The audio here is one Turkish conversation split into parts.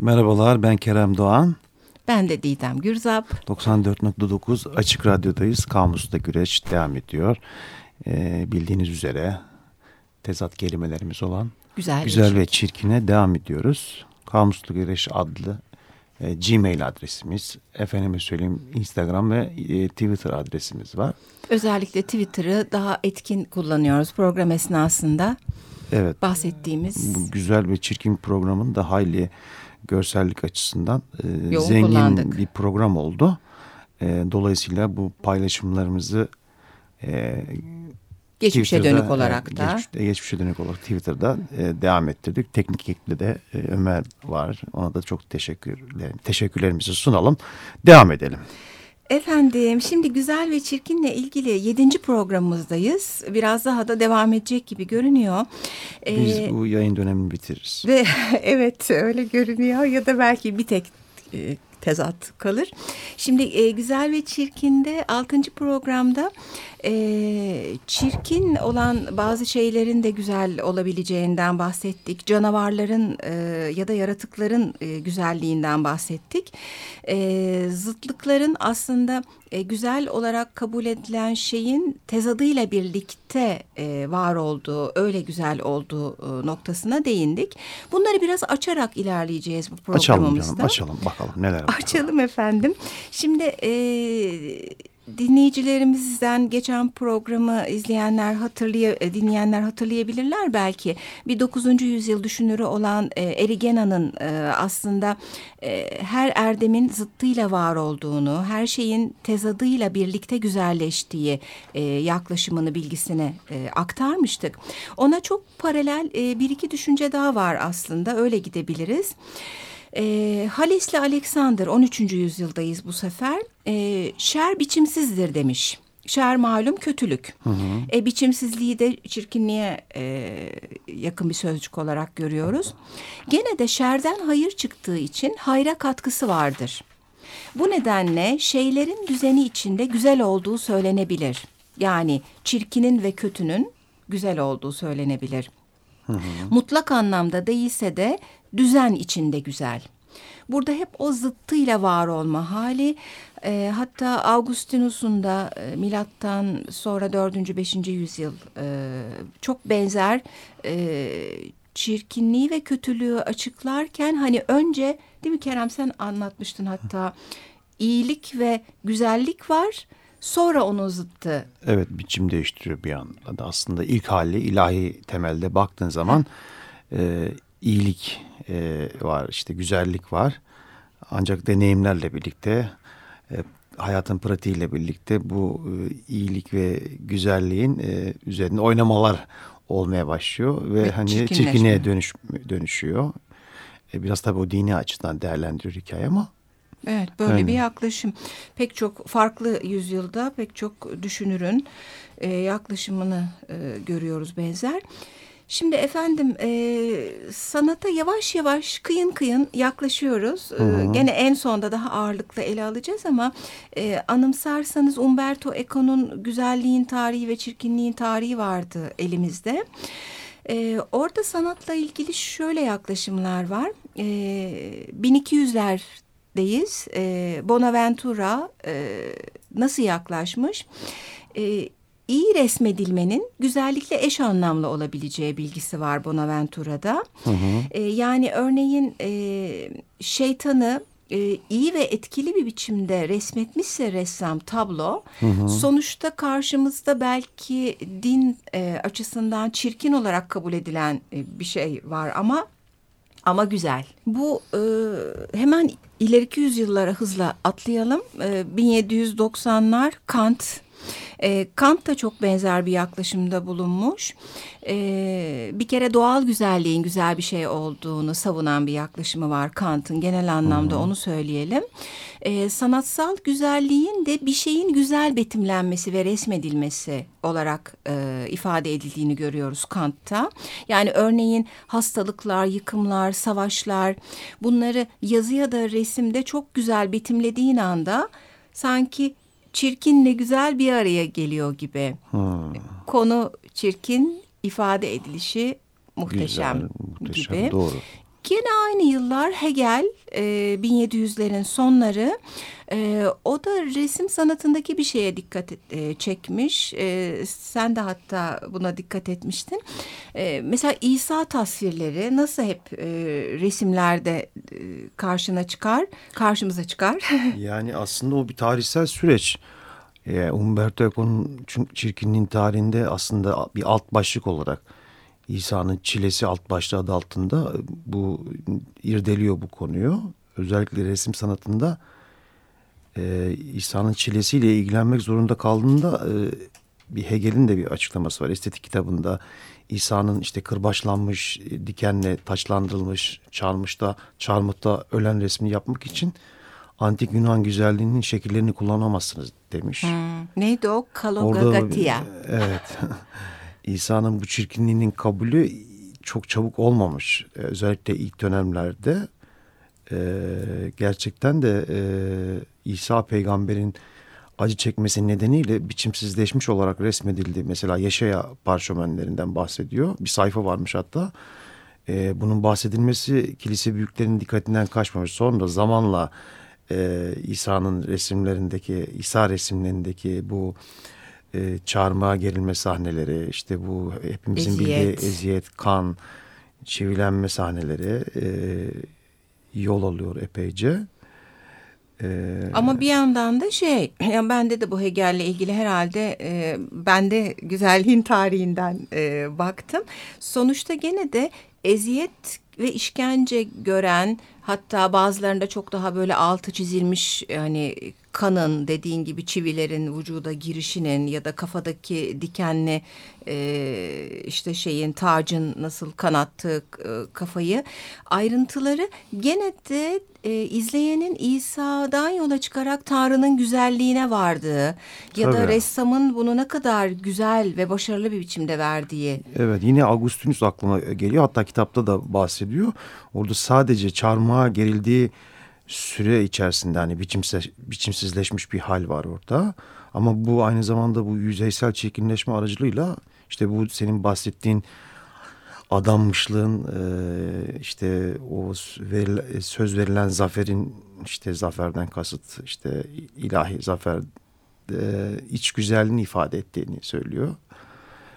Merhabalar ben Kerem Doğan. Ben de Didem Gürzap. 94.9 Açık Radyo'dayız. Kamus'ta güreş devam ediyor. Ee, bildiğiniz üzere tezat kelimelerimiz olan güzel, güzel ve çirkine devam ediyoruz. Kamuslu Güreş adlı e, Gmail adresimiz, efendime söyleyeyim Instagram ve e, Twitter adresimiz var. Özellikle Twitter'ı daha etkin kullanıyoruz program esnasında. Evet. Bahsettiğimiz. Bu güzel ve çirkin programın da hayli görsellik açısından e, zengin kullandık. bir program oldu. E, dolayısıyla bu paylaşımlarımızı e, geçmişe dönük olarak da geçmiş, geçmişe dönük olarak Twitter'da e, devam ettirdik. Teknik ekli de e, Ömer var. Ona da çok teşekkürler, teşekkürlerimizi sunalım. Devam edelim. Efendim şimdi güzel ve çirkinle ilgili yedinci programımızdayız. Biraz daha da devam edecek gibi görünüyor. Biz ee, bu yayın dönemini bitiririz. Ve evet öyle görünüyor ya da belki bir tek e, tezat kalır. Şimdi e, Güzel ve Çirkin'de 6. programda e, çirkin olan bazı şeylerin de güzel olabileceğinden bahsettik. Canavarların e, ya da yaratıkların e, güzelliğinden bahsettik. E, zıtlıkların aslında e, güzel olarak kabul edilen şeyin tezadıyla birlikte e, var olduğu, öyle güzel olduğu e, noktasına değindik. Bunları biraz açarak ilerleyeceğiz bu programımızda. Açalım canım, açalım bakalım neler var. Açalım efendim. Şimdi e, dinleyicilerimizden geçen programı izleyenler hatırlay e, dinleyenler hatırlayabilirler belki. Bir 9. yüzyıl düşünürü olan e, Erigena'nın e, aslında e, her erdemin zıttıyla var olduğunu, her şeyin tezadıyla birlikte güzelleştiği e, yaklaşımını, bilgisini e, aktarmıştık. Ona çok paralel e, bir iki düşünce daha var aslında. Öyle gidebiliriz. E, Hales'le Alexander 13. yüzyıldayız bu sefer. E, şer biçimsizdir demiş. Şer malum kötülük. Hı hı. E, biçimsizliği de çirkinliğe e, yakın bir sözcük olarak görüyoruz. Gene de şerden hayır çıktığı için hayra katkısı vardır. Bu nedenle şeylerin düzeni içinde güzel olduğu söylenebilir. Yani çirkinin ve kötünün güzel olduğu söylenebilir. Hı hı. Mutlak anlamda değilse de düzen içinde güzel. Burada hep o zıttıyla var olma hali e, hatta Augustinus'un da e, milattan sonra 4. 5. yüzyıl e, çok benzer e, çirkinliği ve kötülüğü açıklarken hani önce değil mi Kerem sen anlatmıştın hatta iyilik ve güzellik var sonra onun zıttı. Evet biçim değiştiriyor bir anda aslında ilk hali ilahi temelde baktığın zaman e, iyilik e, var, işte güzellik var. Ancak deneyimlerle birlikte, e, hayatın pratiğiyle birlikte bu e, iyilik ve güzelliğin e, üzerinde oynamalar olmaya başlıyor ve, ve hani çirkinliğe dönüş, dönüşüyor. E, biraz tabii o dini açıdan değerlendiriyor hikaye ama. Evet böyle Aynen. bir yaklaşım. Pek çok farklı yüzyılda pek çok düşünürün e, yaklaşımını e, görüyoruz benzer. Şimdi efendim e, sanata yavaş yavaş kıyın kıyın yaklaşıyoruz. Hı hı. E, gene en sonda daha ağırlıklı ele alacağız ama e, anımsarsanız Umberto Eco'nun güzelliğin tarihi ve çirkinliğin tarihi vardı elimizde. E, orada sanatla ilgili şöyle yaklaşımlar var. E, 1200'lerdeyiz. E, Bonaventura e, nasıl yaklaşmış? E, iyi resmedilmenin güzellikle eş anlamlı olabileceği bilgisi var Bonaventura'da. Hı hı. E, yani örneğin e, şeytanı e, iyi ve etkili bir biçimde resmetmişse ressam tablo hı hı. sonuçta karşımızda belki din e, açısından çirkin olarak kabul edilen e, bir şey var ama ama güzel. Bu e, hemen ileriki yüzyıllara hızla atlayalım. E, 1790'lar Kant e, Kant da çok benzer bir yaklaşımda bulunmuş. E, bir kere doğal güzelliğin güzel bir şey olduğunu savunan bir yaklaşımı var Kant'ın genel anlamda onu söyleyelim. E, sanatsal güzelliğin de bir şeyin güzel betimlenmesi ve resmedilmesi olarak e, ifade edildiğini görüyoruz Kant'ta. Yani örneğin hastalıklar, yıkımlar, savaşlar bunları yazı ya da resimde çok güzel betimlediğin anda sanki çirkinle güzel bir araya geliyor gibi. Hmm. Konu çirkin, ifade edilişi muhteşem, güzel, muhteşem gibi. Doğru. Gene aynı yıllar Hegel e, 1700'lerin sonları e, o da resim sanatındaki bir şeye dikkat e, çekmiş. E, sen de hatta buna dikkat etmiştin. E, mesela İsa tasvirleri nasıl hep e, resimlerde e, karşına çıkar, karşımıza çıkar? yani aslında o bir tarihsel süreç. E, Umberto Eco'nun çirkinliğin tarihinde aslında bir alt başlık olarak İsa'nın çilesi alt başlığı adı altında bu irdeliyor bu konuyu. Özellikle resim sanatında e, İsa'nın çilesiyle ilgilenmek zorunda kaldığında e, bir Hegel'in de bir açıklaması var. Estetik kitabında İsa'nın işte kırbaçlanmış, dikenle taçlandırılmış, çarmıhta, çarmıhta ölen resmini yapmak için antik Yunan güzelliğinin şekillerini kullanamazsınız demiş. Hmm. Neydi o? Kalogagatia. Evet. İsa'nın bu çirkinliğinin kabulü çok çabuk olmamış. Özellikle ilk dönemlerde e, gerçekten de e, İsa peygamberin acı çekmesi nedeniyle biçimsizleşmiş olarak resmedildi. Mesela Yaşaya parşömenlerinden bahsediyor. Bir sayfa varmış hatta. E, bunun bahsedilmesi kilise büyüklerinin dikkatinden kaçmamış. Sonra zamanla e, İsa'nın resimlerindeki, İsa resimlerindeki bu e, çarmıha gerilme sahneleri, işte bu hepimizin eziyet. bildiği eziyet, kan, çivilenme sahneleri e, yol alıyor epeyce. Ee, Ama bir yandan da şey, yani bende de bu Hegel'le ilgili herhalde e, ben de güzelliğin tarihinden e, baktım. Sonuçta gene de eziyet ve işkence gören hatta bazılarında çok daha böyle altı çizilmiş hani kanın dediğin gibi çivilerin vücuda girişinin ya da kafadaki dikenli e, işte şeyin tacın nasıl kanattığı e, kafayı ayrıntıları gene de e, izleyenin İsa'dan yola çıkarak Tanrı'nın güzelliğine vardığı ya Tabii. da ressamın bunu ne kadar güzel ve başarılı bir biçimde verdiği. Evet yine Augustinus aklıma geliyor hatta kitapta da bahsediyor. Orada sadece çarmıha gerildiği süre içerisinde hani biçimsiz, biçimsizleşmiş bir hal var orada. Ama bu aynı zamanda bu yüzeysel çirkinleşme aracılığıyla işte bu senin bahsettiğin adanmışlığın işte o söz verilen zaferin işte zaferden kasıt işte ilahi zafer iç güzelliğini ifade ettiğini söylüyor.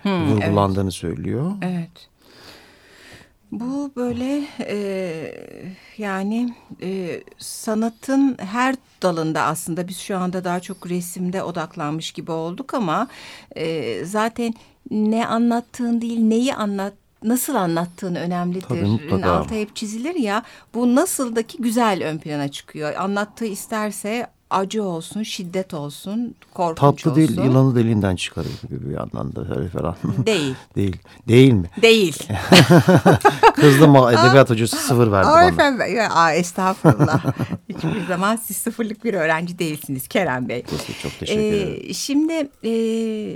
Hmm, vurgulandığını evet. söylüyor. Evet. Bu böyle e, yani e, sanatın her dalında aslında biz şu anda daha çok resimde odaklanmış gibi olduk ama e, zaten ne anlattığın değil neyi anlat nasıl anlattığın önemlidir. Tabii, Altı hep çizilir ya bu nasıldaki güzel ön plana çıkıyor. Anlattığı isterse acı olsun, şiddet olsun, korkunç Tatlı olsun. Tatlı değil, yılanı deliğinden çıkarıyor gibi bir yandan da referan. Değil. değil. Değil mi? Değil. Kızdım edebiyat hocası sıfır verdi aa, bana. Efendim, ya, aa, estağfurullah. Hiçbir zaman siz sıfırlık bir öğrenci değilsiniz Kerem Bey. Çok teşekkür ederim. Ee, şimdi e,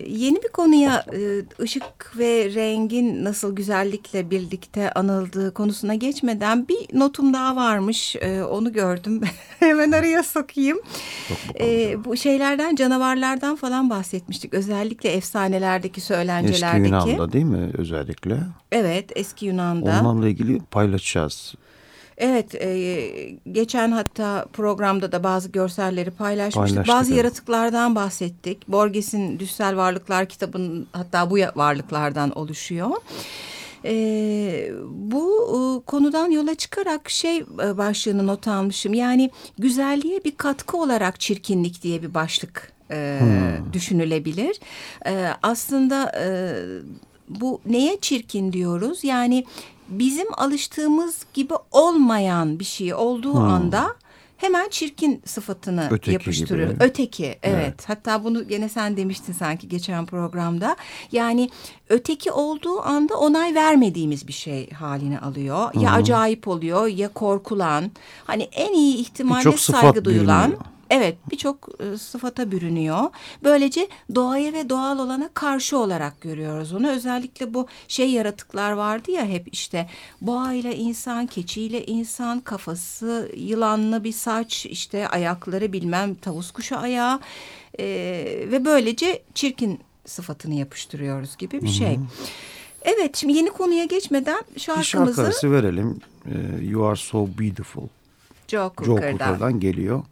yeni bir konuya e, ışık ve rengin nasıl güzellikle birlikte anıldığı konusuna geçmeden bir notum daha varmış. E, onu gördüm. Hemen araya sokayım. E, bu şeylerden canavarlardan falan bahsetmiştik. Özellikle efsanelerdeki söylencelerdeki. Eski Yunan'da değil mi özellikle? Evet eski Yunan'da. Onlarla ilgili paylaşacağız. Evet, e, geçen hatta programda da bazı görselleri paylaşmıştık. Paylaştık, bazı evet. yaratıklardan bahsettik. Borges'in Düşsel Varlıklar kitabının hatta bu varlıklardan oluşuyor. E, bu e, konudan yola çıkarak şey e, başlığını not almışım. Yani güzelliğe bir katkı olarak çirkinlik diye bir başlık e, hmm. düşünülebilir. E, aslında e, bu neye çirkin diyoruz? Yani bizim alıştığımız gibi olmayan bir şey olduğu hmm. anda hemen çirkin sıfatını Öteki yapıştırıyor. Gibi. Öteki evet. evet. Hatta bunu gene sen demiştin sanki geçen programda. Yani öteki olduğu anda onay vermediğimiz bir şey haline alıyor. Hı -hı. Ya acayip oluyor ya korkulan. Hani en iyi ihtimalle saygı duyulan. Bilmiyor. Evet birçok e, sıfata bürünüyor. Böylece doğaya ve doğal olana karşı olarak görüyoruz onu. Özellikle bu şey yaratıklar vardı ya hep işte boğayla insan, keçiyle insan, kafası yılanlı bir saç, işte ayakları bilmem tavus kuşu ayağı e, ve böylece çirkin sıfatını yapıştırıyoruz gibi bir şey. Hı hı. Evet şimdi yeni konuya geçmeden şarkımızı... Bir şarkı verelim. Ee, you Are So Beautiful. Joe Cooker'dan. Joe Cooker'dan geliyor.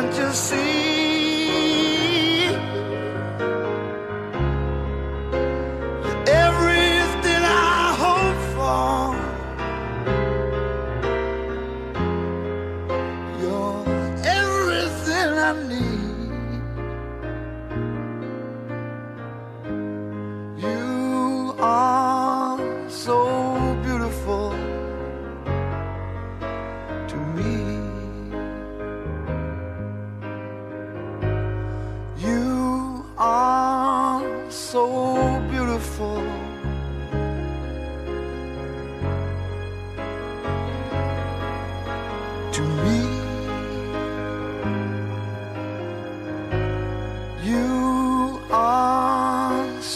can't you see?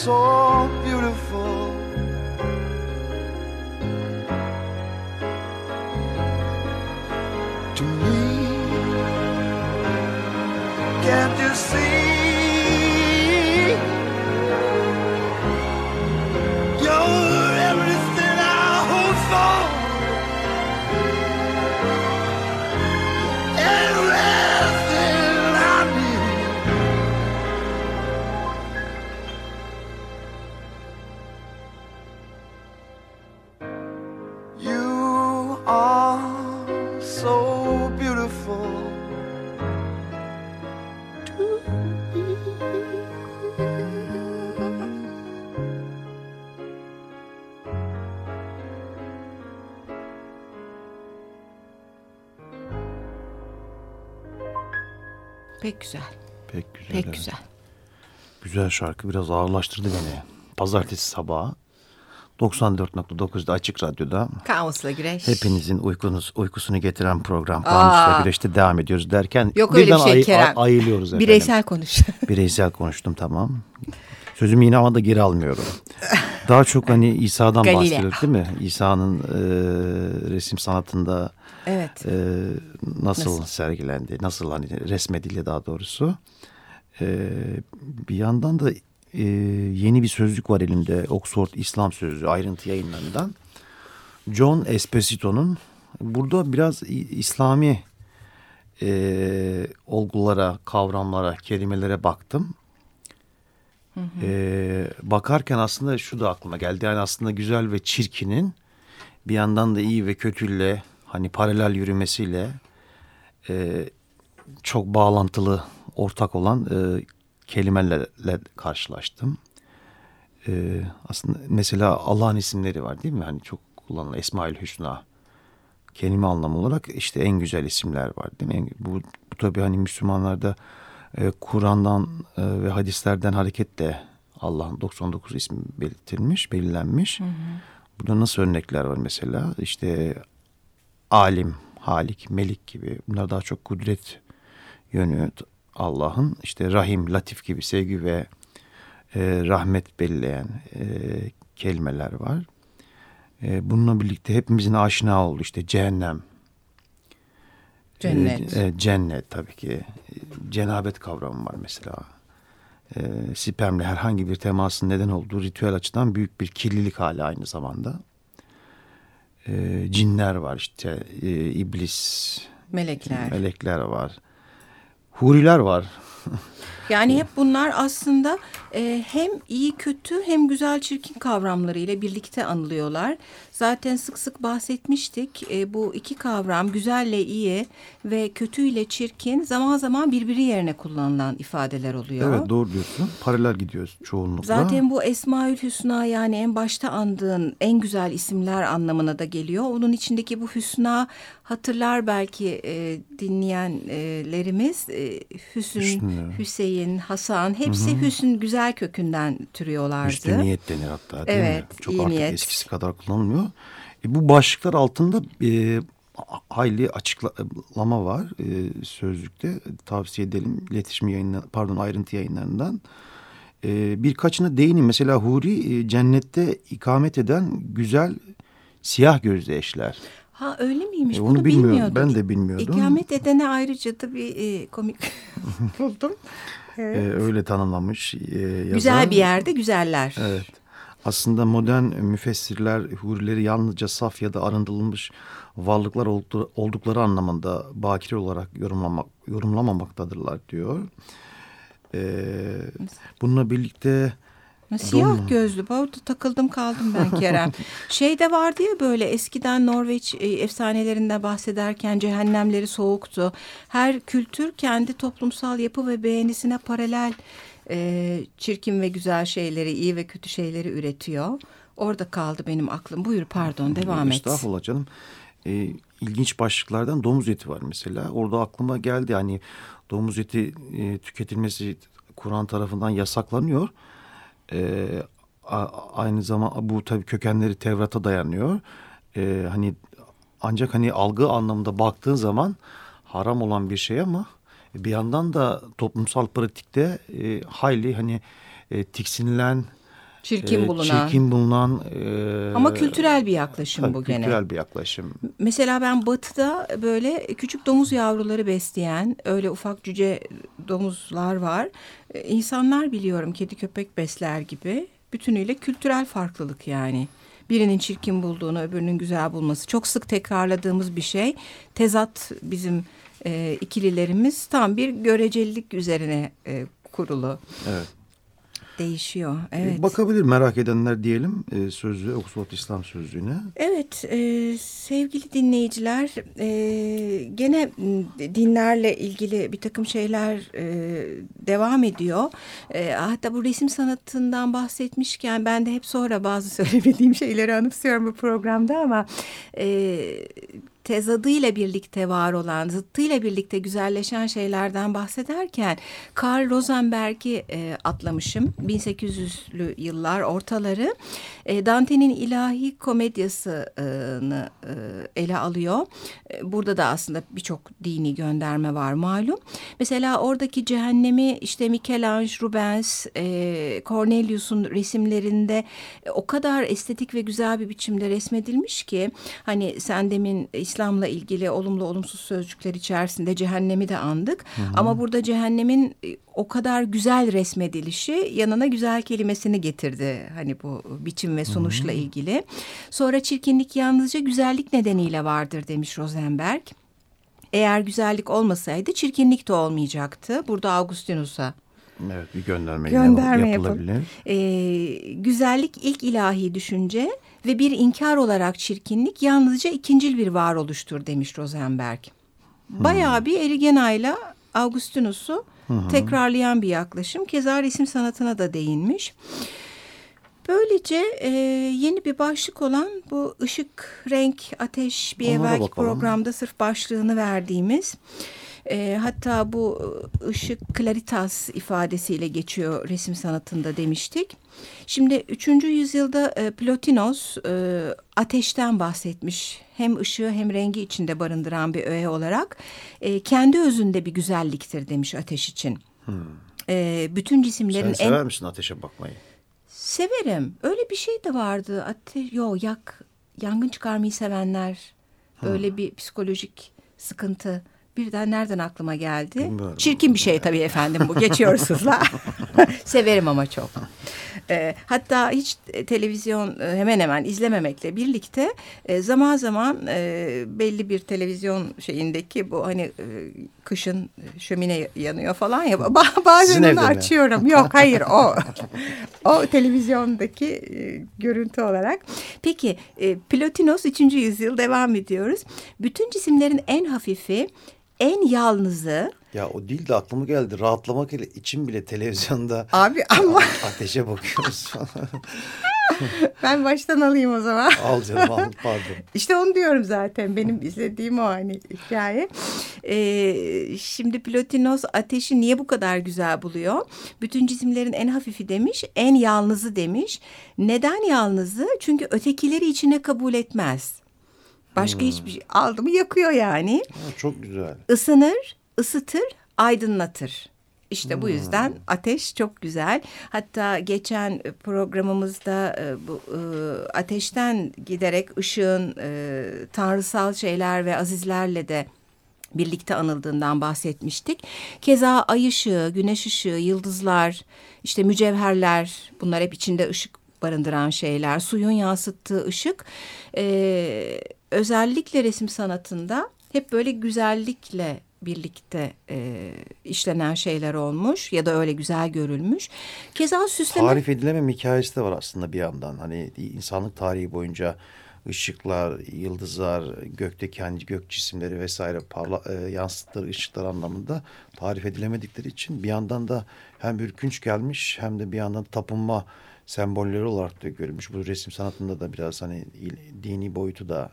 soul. Pek güzel. Pek güzel. Pek evet. güzel. Güzel şarkı biraz ağırlaştırdı beni. Pazartesi sabahı 94.9'da Açık Radyo'da Kaosla Güreş. Hepinizin uykunuz, uykusunu getiren program Kaosla Güreş'te devam ediyoruz derken Yok öyle bir şey ay, Kerem. Ay, ayılıyoruz efendim. Bireysel konuş. Bireysel konuştum tamam. Sözümü yine ama da geri almıyorum. Daha çok hani İsa'dan bahsediyoruz değil mi? İsa'nın e, resim sanatında Evet. E, nasıl, nasıl sergilendi, nasıl hani resmedildi daha doğrusu. E, bir yandan da e, yeni bir sözlük var elimde. Oxford İslam Sözlüğü ayrıntı yayınlarından. John Esposito'nun burada biraz İslami e, olgulara, kavramlara, kelimelere baktım. Hı hı. E, bakarken aslında şu da aklıma geldi. Yani aslında güzel ve çirkinin bir yandan da iyi ve kötüyle hani paralel yürümesiyle e, çok bağlantılı ortak olan e, kelimelerle karşılaştım. E, aslında mesela Allah'ın isimleri var değil mi? Hani çok kullanılan Esmaül Hüsna kelime anlamı olarak işte en güzel isimler var değil mi? Bu, bu tabii hani Müslümanlarda e, Kur'an'dan e, ve hadislerden hareketle Allah'ın 99 ismi belirtilmiş, belirlenmiş. Hı hı. Burada nasıl örnekler var mesela? İşte alim, halik, melik gibi. Bunlar daha çok kudret yönü Allah'ın. İşte rahim, latif gibi sevgi ve e, rahmet belirleyen e, kelimeler var. E, bununla birlikte hepimizin aşina olduğu işte cehennem, cennet, e, e, cennet tabii ki, cenabet kavramı var mesela. E, spermle herhangi bir temasın neden olduğu ritüel açıdan büyük bir kirlilik hali aynı zamanda e, cinler var işte e, iblis melekler. melekler var. Huriler var Yani hep bunlar aslında e, hem iyi kötü hem güzel çirkin kavramlarıyla birlikte anılıyorlar. Zaten sık sık bahsetmiştik. E, bu iki kavram güzelle iyi ve kötüyle çirkin zaman zaman birbiri yerine kullanılan ifadeler oluyor. Evet doğru diyorsun. Paralel gidiyoruz çoğunlukla. Zaten bu Esmaül Hüsna yani en başta andığın en güzel isimler anlamına da geliyor. Onun içindeki bu Hüsna hatırlar belki e, dinleyenlerimiz e, Hüsn, Hüsnü. Hüseyin, Hasan hepsi Hüsn güzel kökünden türüyorlardı. Üstü niyet denir hatta değil Evet, mi? Çok iyi artık niyet. eskisi kadar kullanılmıyor. E, bu başlıklar altında e, hayli açıklama var e, sözlükte. Tavsiye edelim iletişim yayınlar, pardon ayrıntı yayınlarından. E, birkaçına değinin. Mesela Huri e, cennette ikamet eden güzel siyah gözlü eşler. Ha öyle miymiş? E, Bunu onu bilmiyorum. bilmiyordum. Ben de bilmiyordum. İkamet edene ayrıca da bir e, komik buldum. E, öyle tanımlamış. E, yazar. Güzel bir yerde güzeller. Evet. Aslında modern müfessirler hurileri yalnızca saf ya da arındırılmış varlıklar oldu- oldukları anlamında bakire olarak yorumlamak, yorumlamamaktadırlar diyor. Ee, bununla birlikte Siyah Donma. gözlü. Orada takıldım kaldım ben Kerem. şey de vardı ya böyle eskiden Norveç e, efsanelerinde bahsederken cehennemleri soğuktu. Her kültür kendi toplumsal yapı ve beğenisine paralel e, çirkin ve güzel şeyleri, iyi ve kötü şeyleri üretiyor. Orada kaldı benim aklım. Buyur pardon devam et. Estağfurullah canım. Ee, ilginç başlıklardan domuz eti var mesela. Orada aklıma geldi hani domuz eti e, tüketilmesi Kur'an tarafından yasaklanıyor. A- aynı zaman bu tabii kökenleri Tevrat'a dayanıyor. Ee, hani ancak hani algı anlamında baktığın zaman haram olan bir şey ama bir yandan da toplumsal pratikte e, hayli hani e, tiksinilen Çirkin e, bulunan. çirkin bulunan e, Ama kültürel bir yaklaşım tabii bu gene. kültürel bir yaklaşım. Mesela ben batıda böyle küçük domuz yavruları besleyen öyle ufak cüce domuzlar var. Ee, İnsanlar biliyorum kedi köpek besler gibi. Bütünüyle kültürel farklılık yani. Birinin çirkin bulduğunu öbürünün güzel bulması. Çok sık tekrarladığımız bir şey. Tezat bizim e, ikililerimiz tam bir görecelilik üzerine e, kurulu. Evet. Değişiyor. E, Evet. Bakabilir merak edenler diyelim e, sözlüğe, Oxford İslam Sözlüğü'ne. Evet e, sevgili dinleyiciler e, gene dinlerle ilgili bir takım şeyler e, devam ediyor. E, hatta bu resim sanatından bahsetmişken ben de hep sonra bazı söylemediğim şeyleri anımsıyorum bu programda ama e, tezadıyla birlikte var olan, zıttıyla birlikte güzelleşen şeylerden bahsederken Karl Rosenberg'i e, atlamışım. 1800'lü yıllar ortaları. E, Dante'nin ilahi komedyasını e, ele alıyor. E, burada da aslında birçok dini gönderme var malum. Mesela oradaki cehennemi işte Michelangelo, Rubens, e, Cornelius'un resimlerinde e, o kadar estetik ve güzel bir biçimde resmedilmiş ki hani sen demin İslam'la ilgili olumlu olumsuz sözcükler içerisinde cehennemi de andık. Ama burada cehennemin e, o kadar güzel resmedilişi yanına güzel kelimesini getirdi. Hani bu biçim ve sonuçla ilgili. Sonra çirkinlik yalnızca güzellik nedeniyle vardır demiş Rosenberg. Eğer güzellik olmasaydı çirkinlik de olmayacaktı. Burada Augustinus'a Evet bir gönderme, Gönderme yapılabilir. Ee, güzellik ilk ilahi düşünce ve bir inkar olarak çirkinlik yalnızca ikincil bir varoluştur demiş Rosenberg. Bayağı bir Erigena'yla Augustinus'u tekrarlayan bir yaklaşım. Keza resim sanatına da değinmiş. Böylece e, yeni bir başlık olan bu ışık, renk, ateş bir Ona da evvelki bakalım. programda sırf başlığını verdiğimiz e, hatta bu ışık claritas ifadesiyle geçiyor resim sanatında demiştik. Şimdi 3. yüzyılda e, Plotinos e, ateşten bahsetmiş. Hem ışığı hem rengi içinde barındıran bir öğe olarak e, kendi özünde bir güzelliktir demiş ateş için. E, bütün cisimlerin Sen en sever misin ateşe bakmayı? Severim. Öyle bir şey de vardı. Ateş, yo yak, yangın çıkarmayı sevenler. Böyle bir psikolojik sıkıntı. Birden nereden aklıma geldi? Bilmiyorum. Çirkin bir şey tabii efendim bu. Geçiyoruz hızla. Severim ama çok. E, hatta hiç televizyon e, hemen hemen izlememekle birlikte e, zaman zaman e, belli bir televizyon şeyindeki bu hani e, kışın şömine yanıyor falan ya bazen onu açıyorum. Yok hayır o o televizyondaki e, görüntü olarak. Peki e, Plotinos 3. yüzyıl devam ediyoruz. Bütün cisimlerin en hafifi en yalnızı ya o değil de aklıma geldi. Rahatlamak için bile televizyonda Abi ama ateşe bakıyoruz ben baştan alayım o zaman. Al canım al pardon. İşte onu diyorum zaten benim izlediğim o hani hikaye. Ee, şimdi Plotinos ateşi niye bu kadar güzel buluyor? Bütün cisimlerin en hafifi demiş, en yalnızı demiş. Neden yalnızı? Çünkü ötekileri içine kabul etmez. Başka hmm. hiçbir şey aldı mı yakıyor yani. Ha, çok güzel. Isınır, ısıtır, aydınlatır. İşte bu yüzden hmm. ateş çok güzel. Hatta geçen programımızda e, bu e, ateşten giderek ışığın e, tanrısal şeyler ve azizlerle de birlikte anıldığından bahsetmiştik. Keza ay ışığı, güneş ışığı, yıldızlar, işte mücevherler bunlar hep içinde ışık barındıran şeyler. Suyun yansıttığı ışık özellikle resim sanatında hep böyle güzellikle birlikte e, işlenen şeyler olmuş ya da öyle güzel görülmüş. Keza süsleme... Tarif edilemem hikayesi de var aslında bir yandan. Hani insanlık tarihi boyunca ışıklar, yıldızlar, gökteki hani gök cisimleri vesaire parla, e, yansıttıkları ışıklar anlamında tarif edilemedikleri için bir yandan da hem ürkünç gelmiş hem de bir yandan tapınma sembolleri olarak da görülmüş. Bu resim sanatında da biraz hani dini boyutu da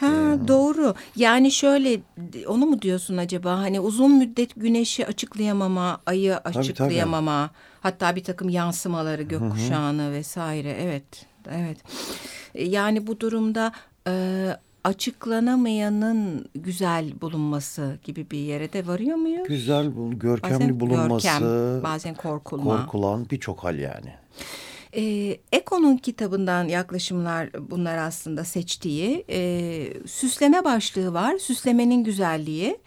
Ha ee, doğru. Yani şöyle onu mu diyorsun acaba? Hani uzun müddet güneşi açıklayamama, ayı açıklayamama, tabii, tabii. hatta bir takım yansımaları gökkuşağını Hı-hı. vesaire. Evet. Evet. E, yani bu durumda e, açıklanamayanın güzel bulunması gibi bir yere de varıyor muyuz? Güzel, görkemli bazen bulunması, görkem, bazen korkulma. Korkulan birçok hal yani. E, Eko'nun kitabından yaklaşımlar bunlar aslında seçtiği. E, süsleme başlığı var. Süslemenin güzelliği.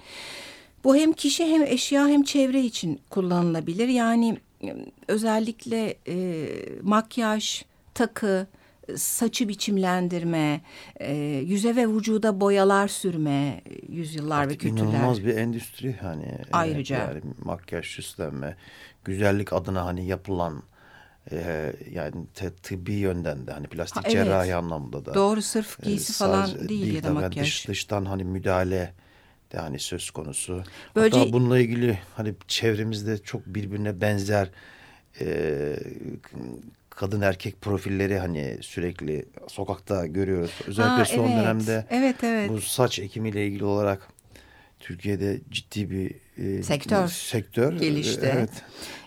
Bu hem kişi hem eşya hem çevre için kullanılabilir. Yani özellikle e, makyaj, takı, saçı biçimlendirme, e, yüze ve vücuda boyalar sürme, yüzyıllar Artık ve kültürler. İnanılmaz bir endüstri hani. Ayrıca. Yani makyaj, süslenme, güzellik adına hani yapılan e, yani tıbbi yönden de hani plastik ha, evet. cerrahi anlamda da. Doğru sırf e, giysi e, falan değil, değil ya da makyaj. Yani dış, dıştan hani müdahale de hani söz konusu. Böylece... Hatta bununla ilgili hani çevremizde çok birbirine benzer e, kadın erkek profilleri hani sürekli sokakta görüyoruz. Özellikle ha, son evet. dönemde evet, evet. bu saç ekimiyle ilgili olarak Türkiye'de ciddi bir e, sektör, sektör gelişti. Evet.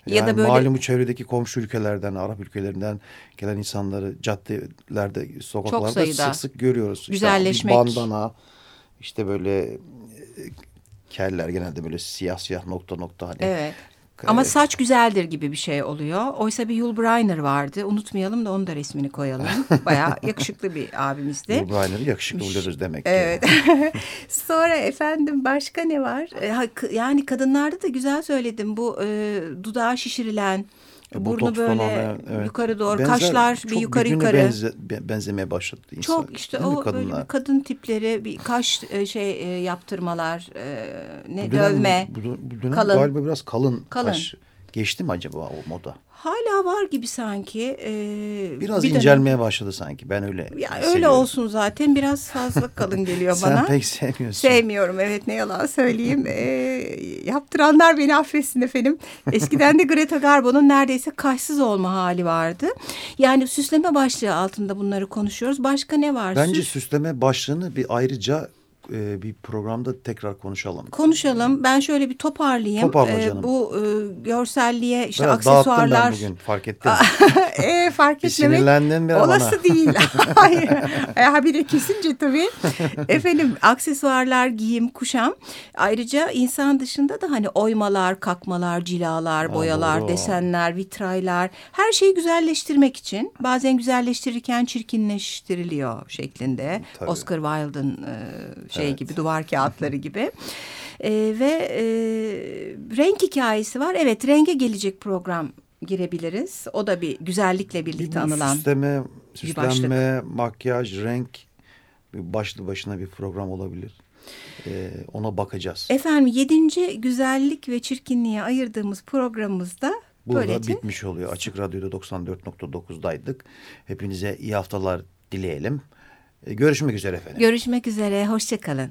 Yani ya da böyle malum çevredeki komşu ülkelerden, Arap ülkelerinden gelen insanları caddelerde, sokaklarda sık sık görüyoruz. Güzelleşmek. İşte bandana, işte böyle e, keller genelde böyle siyah siyah nokta nokta hani. Evet. Ama saç güzeldir gibi bir şey oluyor. Oysa bir Yul Brynner vardı. Unutmayalım da onu da resmini koyalım. Bayağı yakışıklı bir abimizdi. Yul Brynner'ı yakışıklı buluyoruz demek ki. Evet. Sonra efendim başka ne var? E, yani kadınlarda da güzel söyledim. Bu e, dudağı şişirilen Burnu böyle falan, evet. yukarı doğru, Benzer, kaşlar bir yukarı yukarı. Benze, benzemeye başladı insan. Çok işte o böyle bir kadın tipleri, bir kaş e, şey e, yaptırmalar, e, ne bu dönem, dövme, bu, bu dönem kalın. galiba biraz kalın, kalın kaş. Geçti mi acaba o moda? Hala var gibi sanki. Ee, biraz bir incelmeye dönem... başladı sanki. Ben öyle ya Öyle olsun zaten. Biraz fazla kalın geliyor bana. Sen pek sevmiyorsun. Sevmiyorum evet ne yalan söyleyeyim. ee, yaptıranlar beni affetsin efendim. Eskiden de Greta Garbo'nun neredeyse kaşsız olma hali vardı. Yani süsleme başlığı altında bunları konuşuyoruz. Başka ne var? Bence Süs... süsleme başlığını bir ayrıca e, bir programda tekrar konuşalım. Konuşalım. Ben şöyle bir toparlayayım. Toparla e, canım. E, bu e, görselliğe işte biraz aksesuarlar. ben bugün fark ettim. e, fark bir etmemek sinirlendin biraz olası bana. değil. Hayır. E, ha bir de kesince tabii. Efendim aksesuarlar, giyim, kuşam. Ayrıca insan dışında da hani oymalar, kakmalar, cilalar, boyalar, Aa, desenler, vitraylar. Her şeyi güzelleştirmek için. Bazen güzelleştirirken çirkinleştiriliyor şeklinde. Tabii. Oscar Wilde'ın e, şey evet. gibi duvar kağıtları gibi. E, ve e, renk hikayesi var. Evet renge gelecek program girebiliriz. O da bir güzellikle birlikte bir anılan. Süsleme, süslenme, makyaj, renk bir başlı başına bir program olabilir. Ee, ona bakacağız. Efendim yedinci güzellik ve çirkinliğe ayırdığımız programımızda Burada böylece bitmiş oluyor. Açık Radyo'da 94.9'daydık. Hepinize iyi haftalar dileyelim. Görüşmek üzere efendim. görüşmek üzere. Hoşçakalın.